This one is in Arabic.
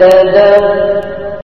ممددة